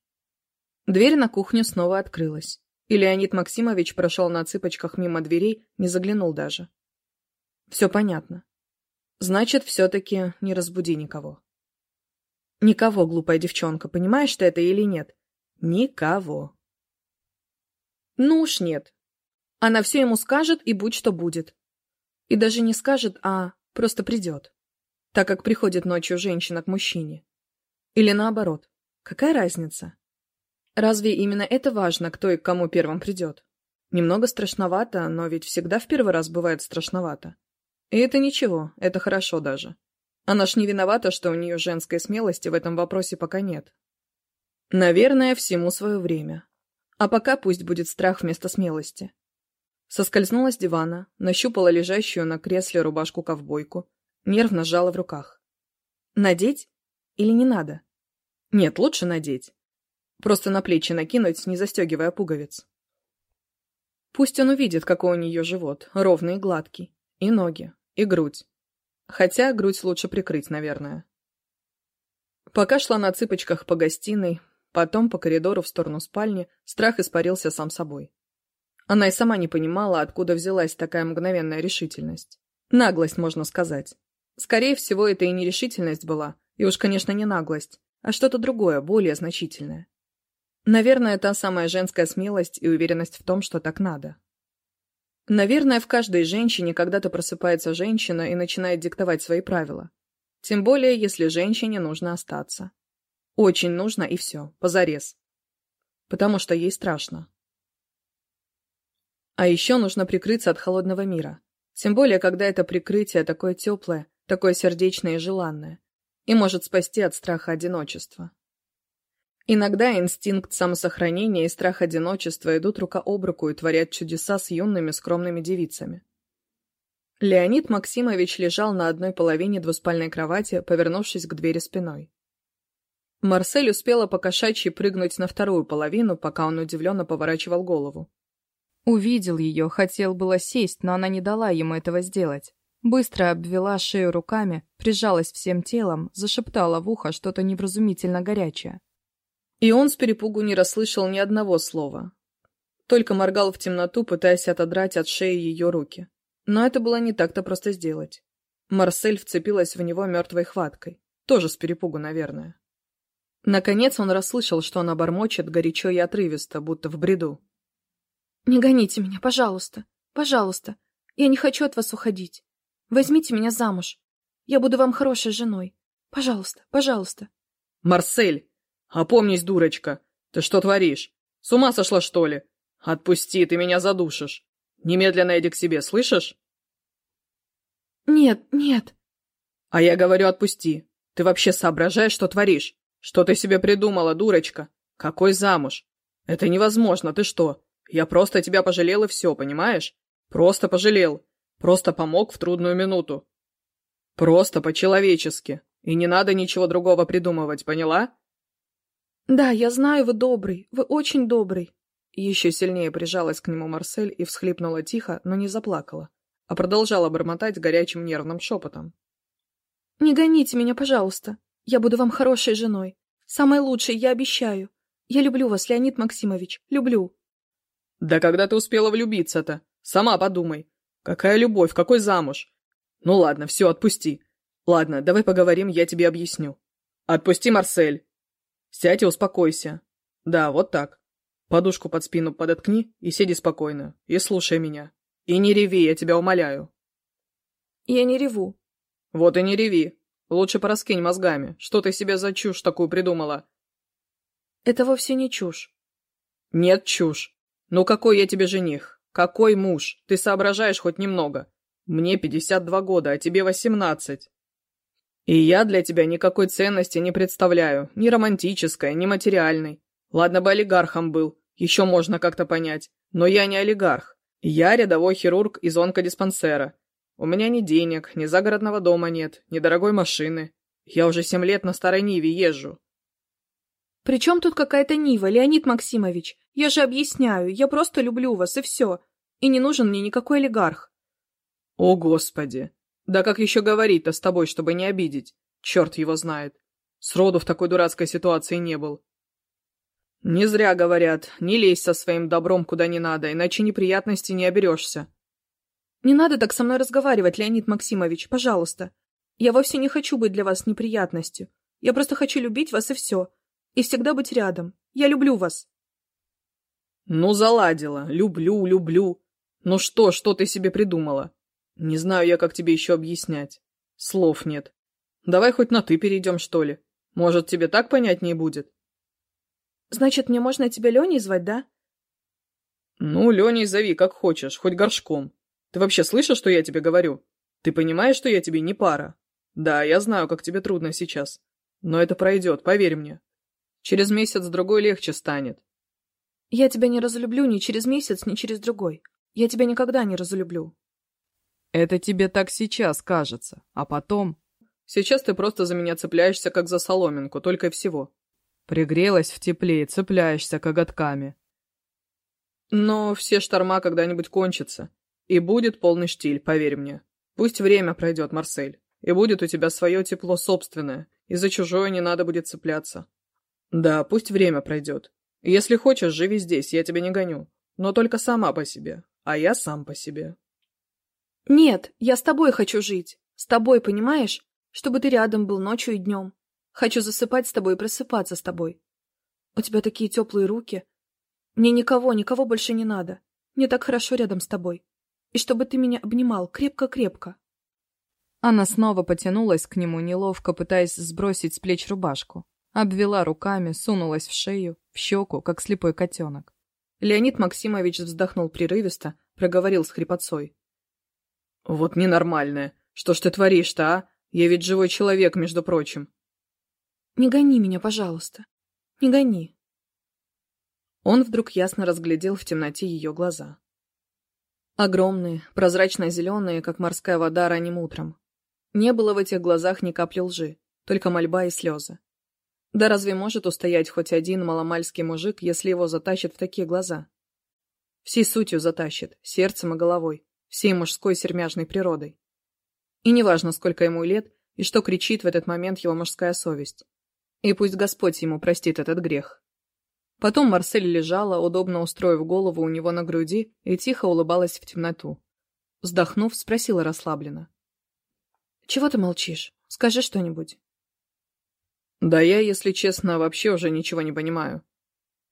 Дверь на кухню снова открылась. И Леонид Максимович прошел на цыпочках мимо дверей, не заглянул даже. Все понятно. Значит, все-таки не разбуди никого. Никого, глупая девчонка, понимаешь ты это или нет? Никого. Ну уж нет. Она все ему скажет и будь что будет. И даже не скажет, а просто придет. Так как приходит ночью женщина к мужчине. Или наоборот. Какая разница? Разве именно это важно, кто и к кому первым придет? Немного страшновато, но ведь всегда в первый раз бывает страшновато. И это ничего, это хорошо даже. Она ж не виновата, что у нее женской смелости в этом вопросе пока нет. Наверное, всему свое время. А пока пусть будет страх вместо смелости. Соскользнула с дивана, нащупала лежащую на кресле рубашку-ковбойку, нервно сжала в руках. Надеть? Или не надо? Нет, лучше надеть. Просто на плечи накинуть, не застегивая пуговиц. Пусть он увидит, какой у нее живот, ровный и гладкий, и ноги, и грудь. Хотя грудь лучше прикрыть, наверное. Пока шла на цыпочках по гостиной, потом по коридору в сторону спальни, страх испарился сам собой. Она и сама не понимала, откуда взялась такая мгновенная решительность. Наглость, можно сказать. Скорее всего, это и не решительность была, и уж, конечно, не наглость, а что-то другое, более значительное. Наверное, та самая женская смелость и уверенность в том, что так надо. Наверное, в каждой женщине когда-то просыпается женщина и начинает диктовать свои правила. Тем более, если женщине нужно остаться. Очень нужно и все, позарез. Потому что ей страшно. А еще нужно прикрыться от холодного мира. Тем более, когда это прикрытие такое теплое, такое сердечное и желанное. И может спасти от страха одиночества. Иногда инстинкт самосохранения и страх одиночества идут рука об руку и творят чудеса с юными скромными девицами. Леонид Максимович лежал на одной половине двуспальной кровати, повернувшись к двери спиной. Марсель успела покошачьи прыгнуть на вторую половину, пока он удивленно поворачивал голову. Увидел ее, хотел было сесть, но она не дала ему этого сделать. Быстро обвела шею руками, прижалась всем телом, зашептала в ухо что-то невразумительно горячее. И он с перепугу не расслышал ни одного слова. Только моргал в темноту, пытаясь отодрать от шеи ее руки. Но это было не так-то просто сделать. Марсель вцепилась в него мертвой хваткой. Тоже с перепугу, наверное. Наконец он расслышал, что она бормочет горячо и отрывисто, будто в бреду. «Не гоните меня, пожалуйста, пожалуйста. Я не хочу от вас уходить. Возьмите меня замуж. Я буду вам хорошей женой. Пожалуйста, пожалуйста». «Марсель, опомнись, дурочка. Ты что творишь? С ума сошла, что ли? Отпусти, ты меня задушишь. Немедленно иди к себе, слышишь?» «Нет, нет». «А я говорю, отпусти. Ты вообще соображаешь, что творишь? Что ты себе придумала, дурочка? Какой замуж? Это невозможно, ты что? Я просто тебя пожалел и все, понимаешь? Просто пожалел. Просто помог в трудную минуту. Просто по-человечески. И не надо ничего другого придумывать, поняла? Да, я знаю, вы добрый. Вы очень добрый. Еще сильнее прижалась к нему Марсель и всхлипнула тихо, но не заплакала, а продолжала бормотать горячим нервным шепотом. «Не гоните меня, пожалуйста. Я буду вам хорошей женой. Самой лучшей, я обещаю. Я люблю вас, Леонид Максимович, люблю. Да когда ты успела влюбиться-то? Сама подумай. Какая любовь, какой замуж? Ну ладно, все, отпусти. Ладно, давай поговорим, я тебе объясню. Отпусти, Марсель. Сядь и успокойся. Да, вот так. Подушку под спину подоткни и сиди спокойно. И слушай меня. И не реви, я тебя умоляю. Я не реву. Вот и не реви. Лучше пораскинь мозгами. Что ты себе за чушь такую придумала? Это вовсе не чушь. Нет, чушь. «Ну какой я тебе жених? Какой муж? Ты соображаешь хоть немного? Мне 52 года, а тебе 18. И я для тебя никакой ценности не представляю, ни романтической, ни материальной. Ладно бы олигархом был, еще можно как-то понять, но я не олигарх. Я рядовой хирург из онкодиспансера. У меня ни денег, ни загородного дома нет, ни дорогой машины. Я уже семь лет на старой Ниве езжу. «При При чем тут какая-то Нива, Леонид Максимович? Я же объясняю, я просто люблю вас, и все. И не нужен мне никакой олигарх. О, Господи! Да как еще говорить-то с тобой, чтобы не обидеть? Черт его знает. Сроду в такой дурацкой ситуации не был. Не зря говорят, не лезь со своим добром куда не надо, иначе неприятностей не оберешься. Не надо так со мной разговаривать, Леонид Максимович, пожалуйста. Я вовсе не хочу быть для вас неприятностью. Я просто хочу любить вас и все. и всегда быть рядом. Я люблю вас. Ну, заладила. Люблю, люблю. Ну что, что ты себе придумала? Не знаю я, как тебе еще объяснять. Слов нет. Давай хоть на «ты» перейдем, что ли. Может, тебе так понятнее будет? Значит, мне можно тебя Леней звать, да? Ну, Леней зови, как хочешь, хоть горшком. Ты вообще слышишь, что я тебе говорю? Ты понимаешь, что я тебе не пара? Да, я знаю, как тебе трудно сейчас. Но это пройдет, поверь мне. Через месяц-другой легче станет. Я тебя не разлюблю ни через месяц, ни через другой. Я тебя никогда не разлюблю. Это тебе так сейчас кажется, а потом... Сейчас ты просто за меня цепляешься, как за соломинку, только и всего. Пригрелась в тепле и цепляешься коготками. Но все шторма когда-нибудь кончатся. И будет полный штиль, поверь мне. Пусть время пройдет, Марсель. И будет у тебя свое тепло собственное. Да, пусть время пройдет. Если хочешь, живи здесь, я тебя не гоню. Но только сама по себе, а я сам по себе. Нет, я с тобой хочу жить. С тобой, понимаешь? Чтобы ты рядом был ночью и днем. Хочу засыпать с тобой и просыпаться с тобой. У тебя такие теплые руки. Мне никого, никого больше не надо. Мне так хорошо рядом с тобой. И чтобы ты меня обнимал крепко-крепко. Она снова потянулась к нему, неловко пытаясь сбросить с плеч рубашку. Обвела руками, сунулась в шею, в щеку, как слепой котенок. Леонид Максимович вздохнул прерывисто, проговорил с хрипотцой. «Вот ненормальная. Что ж ты творишь-то, а? Я ведь живой человек, между прочим». «Не гони меня, пожалуйста. Не гони. Он вдруг ясно разглядел в темноте ее глаза. Огромные, прозрачно-зеленые, как морская вода ранним утром. Не было в этих глазах ни капли лжи, только мольба и слезы. Да разве может устоять хоть один маломальский мужик, если его затащат в такие глаза? Всей сутью затащит, сердцем и головой, всей мужской сермяжной природой. И неважно, сколько ему лет и что кричит в этот момент его мужская совесть. И пусть Господь ему простит этот грех. Потом Марсель лежала, удобно устроив голову у него на груди, и тихо улыбалась в темноту. Вздохнув, спросила расслабленно. «Чего ты молчишь? Скажи что-нибудь». «Да я, если честно, вообще уже ничего не понимаю.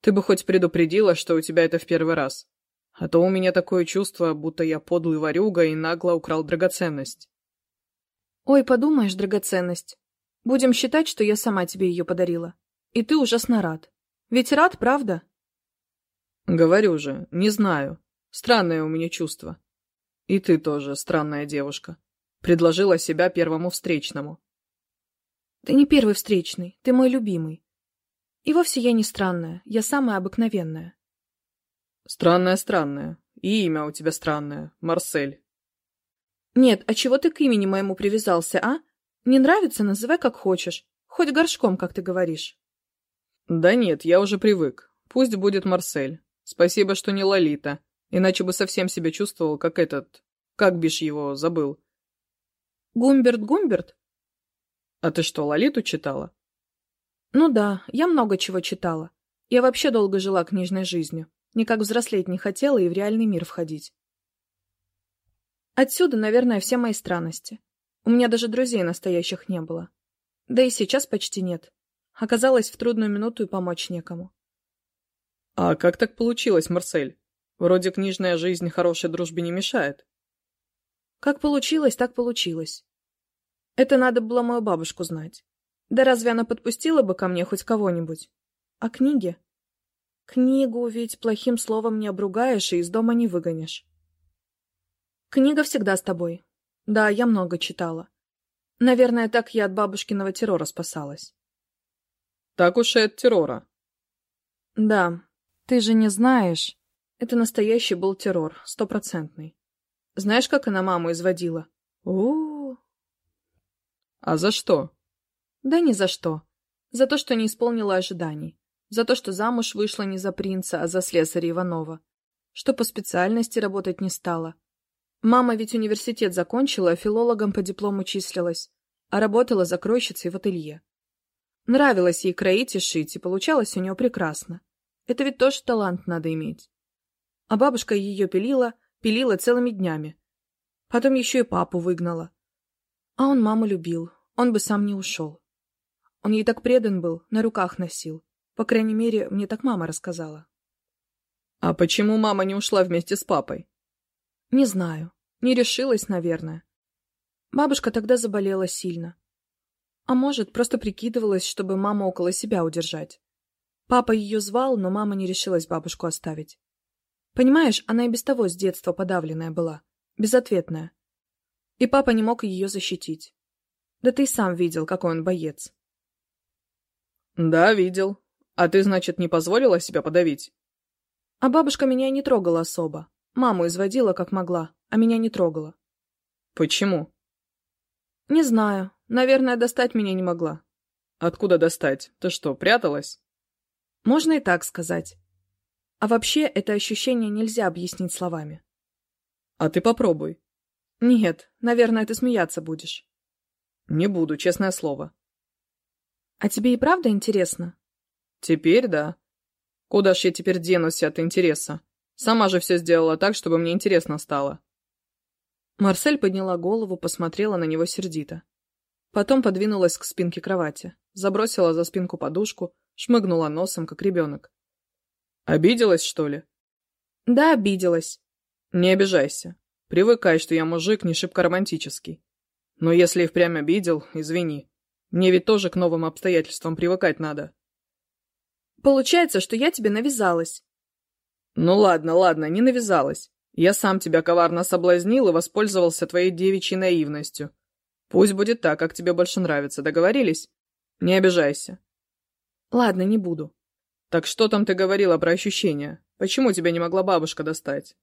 Ты бы хоть предупредила, что у тебя это в первый раз. А то у меня такое чувство, будто я подлый ворюга и нагло украл драгоценность». «Ой, подумаешь, драгоценность. Будем считать, что я сама тебе ее подарила. И ты ужасно рад. Ведь рад, правда? Говорю же, не знаю. Странное у меня чувство. И ты тоже странная девушка. Предложила себя первому встречному. Ты не первый встречный, ты мой любимый. И вовсе я не странная, я самая обыкновенная. Странная-странная. И имя у тебя странное, Марсель. Нет, а чего ты к имени моему привязался, а? Не нравится, называй как хочешь. Хоть горшком, как ты говоришь. Да нет, я уже привык. Пусть будет Марсель. Спасибо, что не Лолита. Иначе бы совсем себя чувствовал, как этот... Как бишь его, забыл. Гумберт Гумберт? А ты что, Лолиту читала? Ну да, я много чего читала. Я вообще долго жила книжной жизнью. Никак взрослеть не хотела и в реальный мир входить. Отсюда, наверное, все мои странности. У меня даже друзей настоящих не было. Да и сейчас почти нет. Оказалось, в трудную минуту и помочь некому. А как так получилось, Марсель? Вроде книжная жизнь хорошей дружбе не мешает. Как получилось, так получилось. Это надо было мою бабушку знать. Да разве она подпустила бы ко мне хоть кого-нибудь? А книги? Книгу ведь плохим словом не обругаешь и из дома не выгонишь. Книга всегда с тобой. Да, я много читала. Наверное, так я от бабушкиного террора спасалась. Так уж и от террора. Да. Ты же не знаешь. Это настоящий был террор, стопроцентный. Знаешь, как она маму изводила? у у, -у. А за что? Да ни за что. За то, что не исполнила ожиданий. За то, что замуж вышла не за принца, а за слесаря Иванова. Что по специальности работать не стала. Мама ведь университет закончила, филологом по диплому числилась, а работала закройщицей в ателье. Нравилось ей кроить и шить, и получалось у нее прекрасно. Это ведь тоже талант надо иметь. А бабушка ее пилила, пилила целыми днями. Потом еще и папу выгнала. А он маму любил, он бы сам не ушел. Он ей так предан был, на руках носил. По крайней мере, мне так мама рассказала. А почему мама не ушла вместе с папой? Не знаю. Не решилась, наверное. Бабушка тогда заболела сильно. А может, просто прикидывалась, чтобы маму около себя удержать. Папа ее звал, но мама не решилась бабушку оставить. Понимаешь, она и без того с детства подавленная была, безответная. И папа не мог ее защитить. Да ты сам видел, какой он боец. Да, видел. А ты, значит, не позволила себя подавить? А бабушка меня не трогала особо. Маму изводила, как могла, а меня не трогала. Почему? Не знаю. Наверное, достать меня не могла. Откуда достать? Ты что, пряталась? Можно и так сказать. А вообще, это ощущение нельзя объяснить словами. А ты попробуй. Нет, наверное, ты смеяться будешь. Не буду, честное слово. А тебе и правда интересно? Теперь да. Привыкаешь, что я мужик не шибко романтический. Но если и впрямь обидел, извини. Мне ведь тоже к новым обстоятельствам привыкать надо. Получается, что я тебе навязалась. Ну ладно, ладно, не навязалась. Я сам тебя коварно соблазнил и воспользовался твоей девичьей наивностью. Пусть будет так, как тебе больше нравится, договорились? Не обижайся. Ладно, не буду. Так что там ты говорила про ощущения? Почему тебя не могла бабушка достать?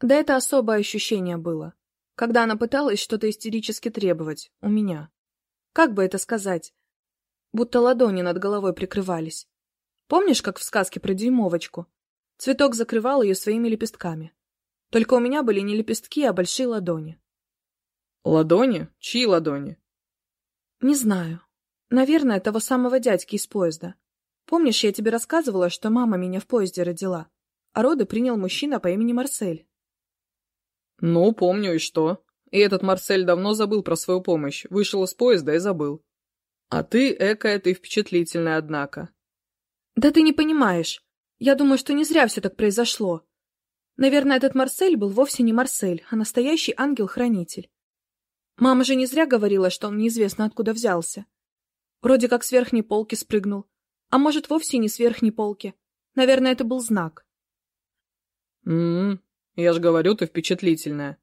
Да это особое ощущение было, когда она пыталась что-то истерически требовать у меня. Как бы это сказать? Будто ладони над головой прикрывались. Помнишь, как в сказке про дюймовочку? Цветок закрывал ее своими лепестками. Только у меня были не лепестки, а большие ладони. Ладони? Чьи ладони? Не знаю. Наверное, того самого дядьки из поезда. Помнишь, я тебе рассказывала, что мама меня в поезде родила, а роды принял мужчина по имени Марсель? «Ну, помню, и что? И этот Марсель давно забыл про свою помощь. Вышел из поезда и забыл. А ты, экая, ты впечатлительная, однако». «Да ты не понимаешь. Я думаю, что не зря все так произошло. Наверное, этот Марсель был вовсе не Марсель, а настоящий ангел-хранитель. Мама же не зря говорила, что он неизвестно откуда взялся. Вроде как с верхней полки спрыгнул. А может, вовсе не с верхней полки. Наверное, это был знак. «М-м, я же говорю, ты впечатлительная.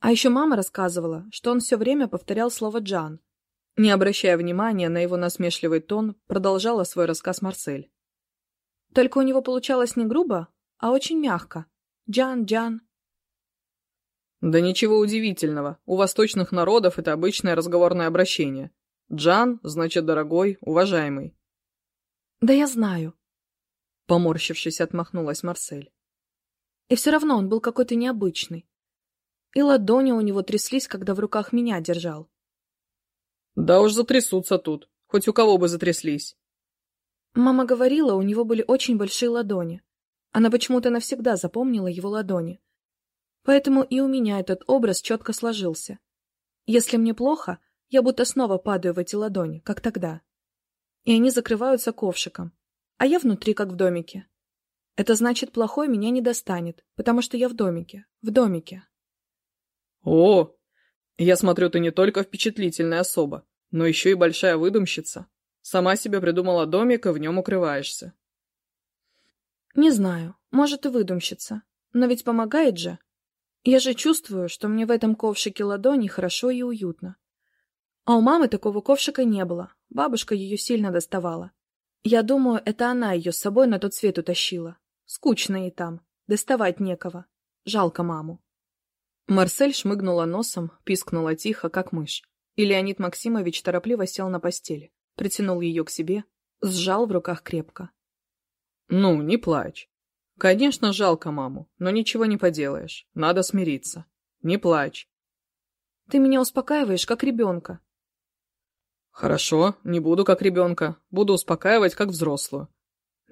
А еще мама рассказывала, что он все время повторял слово «Джан». Не обращая внимания на его насмешливый тон, продолжала свой рассказ Марсель. Только у него получалось не грубо, а очень мягко. «Джан, Джан». Да ничего удивительного. У восточных народов это обычное разговорное обращение. «Джан» значит «дорогой», «уважаемый». «Да я знаю», — поморщившись, отмахнулась Марсель. И все равно он был какой-то необычный. И ладони у него тряслись, когда в руках меня держал. Да уж затрясутся тут, хоть у кого бы затряслись. Мама говорила, у него были очень большие ладони. Она почему-то навсегда запомнила его ладони. Поэтому и у меня этот образ четко сложился. Если мне плохо, я будто снова падаю в эти ладони, как тогда. И они закрываются ковшиком, а я внутри, как в домике. Это значит, плохой меня не достанет, потому что я в домике. В домике. О, я смотрю, ты не только впечатлительная особа, но еще и большая выдумщица. Сама себе придумала домик и в нем укрываешься. Не знаю, может и выдумщица. Но ведь помогает же. Я же чувствую, что мне в этом ковшике ладони хорошо и уютно. А у мамы такого ковшика не было. Бабушка ее сильно доставала. Я думаю, это она ее с собой на тот свет утащила. Скучно и там. Доставать некого. Жалко маму. Марсель шмыгнула носом, пискнула тихо, как мышь. И Леонид Максимович торопливо сел на постели, притянул ее к себе, сжал в руках крепко. «Ну, не плачь. Конечно, жалко маму, но ничего не поделаешь. Надо смириться. Не плачь». «Ты меня успокаиваешь, как ребенка». «Хорошо, не буду как ребенка. Буду успокаивать, как взрослую.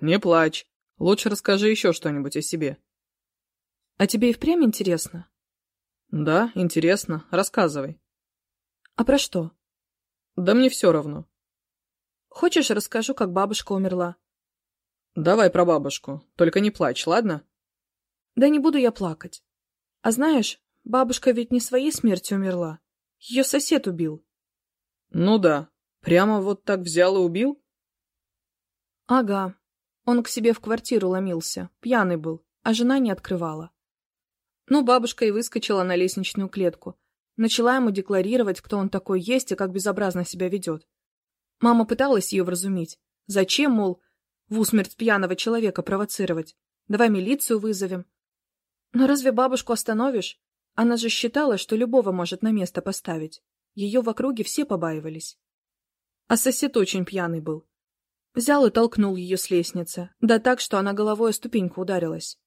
Не плачь. Лучше расскажи еще что-нибудь о себе. — А тебе и впрямь интересно? — Да, интересно. Рассказывай. — А про что? — Да мне все равно. — Хочешь, расскажу, как бабушка умерла? — Давай про бабушку. Только не плачь, ладно? — Да не буду я плакать. А знаешь, бабушка ведь не своей смертью умерла. Ее сосед убил. — Ну да. Прямо вот так взял и убил? — Ага. Он к себе в квартиру ломился, пьяный был, а жена не открывала. Ну, бабушка и выскочила на лестничную клетку. Начала ему декларировать, кто он такой есть и как безобразно себя ведет. Мама пыталась ее вразумить. Зачем, мол, в усмерть пьяного человека провоцировать? Давай милицию вызовем. Но разве бабушку остановишь? Она же считала, что любого может на место поставить. Ее в округе все побаивались. А сосед очень пьяный был. Взял и толкнул ее с лестницы, да так, что она головой о ступеньку ударилась.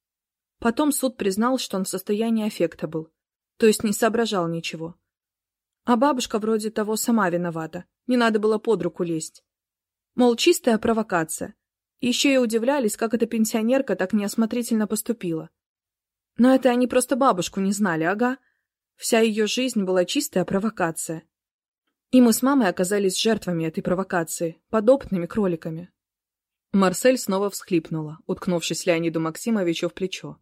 Потом суд признал, что он в состоянии аффекта был, то есть не соображал ничего. А бабушка вроде того сама виновата, не надо было под руку лезть. Мол, чистая провокация. Еще и удивлялись, как эта пенсионерка так неосмотрительно поступила. Но это они просто бабушку не знали, ага. Вся ее жизнь была чистая провокация. И мы с мамой оказались жертвами этой провокации, подопытными кроликами. Марсель снова всхлипнула, уткнувшись Леониду Максимовичу в плечо.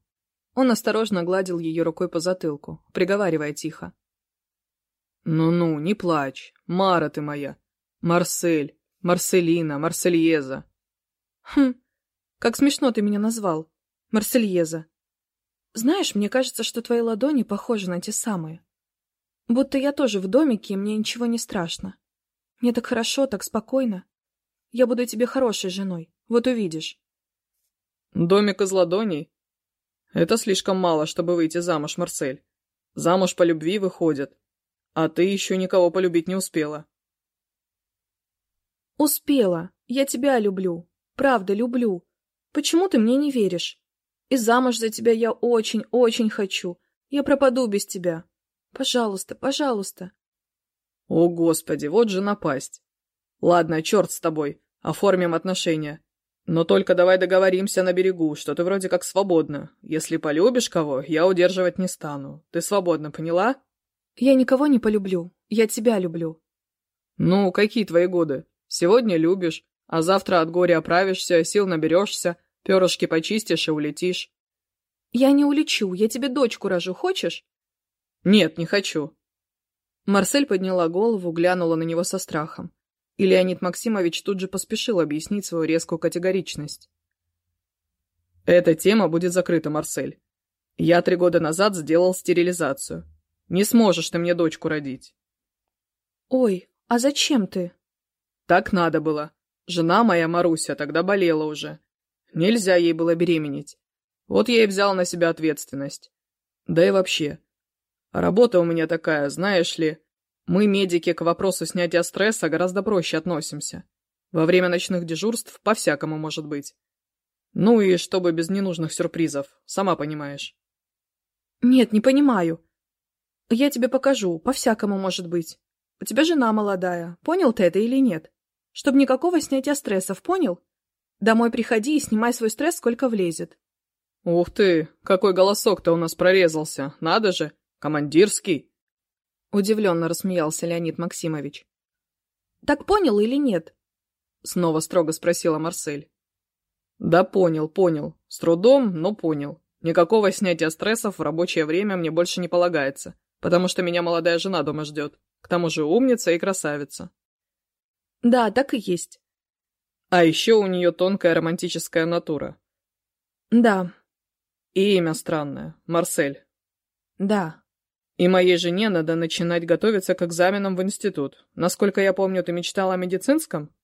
Он осторожно гладил ее рукой по затылку, приговаривая тихо. «Ну-ну, не плачь. Мара ты моя. Марсель, Марселина, Марсельеза». «Хм, как смешно ты меня назвал. Марсельеза. Знаешь, мне кажется, что твои ладони похожи на те самые. Будто я тоже в домике, и мне ничего не страшно. Мне так хорошо, так спокойно. Я буду тебе хорошей женой, Вот увидишь. Домик из ладоней? Это слишком мало, чтобы выйти замуж, Марсель. Замуж по любви выходят. А ты еще никого полюбить не успела. Успела. Я тебя люблю. Правда, люблю. Почему ты мне не веришь? И замуж за тебя я очень-очень хочу. Я пропаду без тебя. Пожалуйста, пожалуйста. О, Господи, вот же напасть. Ладно, черт с тобой, оформим отношения. Но только давай договоримся на берегу, что ты вроде как свободна. Если полюбишь кого, я удерживать не стану. Ты свободна, поняла? Я никого не полюблю. Я тебя люблю. Ну, какие твои годы? Сегодня любишь, а завтра от горя оправишься, сил наберешься, перышки почистишь и улетишь. Я не улечу, я тебе дочку рожу, хочешь? Нет, не хочу. Марсель подняла голову, глянула на него со страхом. И Леонид Максимович тут же поспешил объяснить свою резкую категоричность. «Эта тема будет закрыта, Марсель. Я три года назад сделал стерилизацию. Не сможешь ты мне дочку родить». «Ой, а зачем ты?» «Так надо было. Жена моя, Маруся, тогда болела уже. Нельзя ей было беременеть. Вот я и взял на себя ответственность. Да и вообще. Работа у меня такая, знаешь ли. Мы, медики, к вопросу снятия стресса гораздо проще относимся. Во время ночных дежурств по-всякому может быть. Ну и чтобы без ненужных сюрпризов, сама понимаешь. Нет, не понимаю. Я тебе покажу, по-всякому может быть. У тебя жена молодая, понял ты это или нет? Чтобы никакого снятия стрессов, понял? Домой приходи и снимай свой стресс, сколько влезет. Ух ты, какой голосок-то у нас прорезался, надо же командирский?» Удивленно рассмеялся Леонид Максимович. «Так понял или нет?» Снова строго спросила Марсель. «Да понял, понял. С трудом, но понял. Никакого снятия стрессов в рабочее время мне больше не полагается, потому что меня молодая жена дома ждет. К тому же умница и красавица». «Да, так и есть». «А еще у нее тонкая романтическая натура». «Да». «И имя странное. Марсель». «Да». И моей жене надо начинать готовиться к экзаменам в институт. Насколько я помню, ты мечтала о медицинском?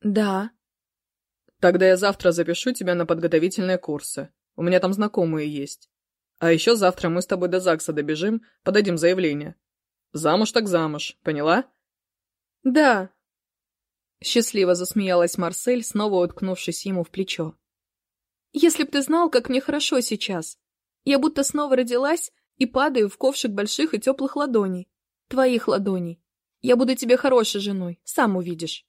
Да. Тогда я завтра запишу тебя на подготовительные курсы. У меня там знакомые есть. А еще завтра мы с тобой до ЗАГСа добежим, подадим заявление. Замуж так замуж, поняла? Да. Счастливо засмеялась Марсель, снова уткнувшись ему в плечо. Если б ты знал, и падаю в ковшик больших и теплых ладоней. Твоих ладоней. Я буду тебе хорошей женой, сам увидишь.